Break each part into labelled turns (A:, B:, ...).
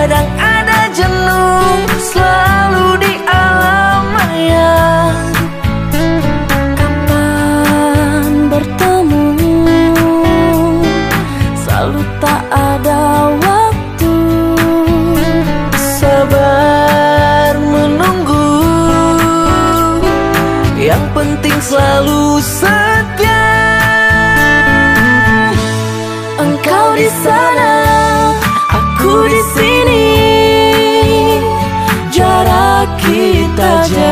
A: kadang ada jenuh Selalu di alam maya.
B: Kapan bertemu? Selalu tak ada waktu.
A: Sabar menunggu. Yang penting selalu setia.
B: Engkau di sana. 再见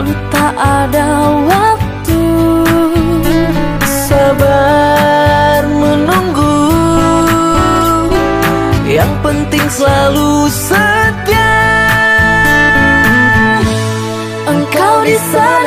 B: Tak ada waktu
A: Sabar menunggu. Yang penting selalu setia.
B: Engkau di sana.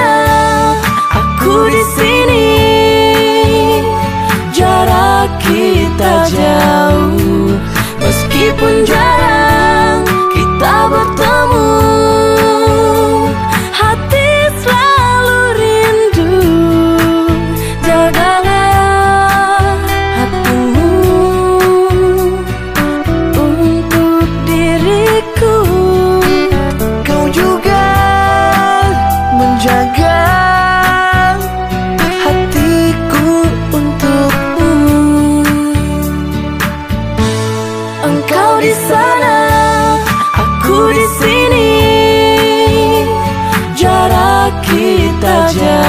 B: 大家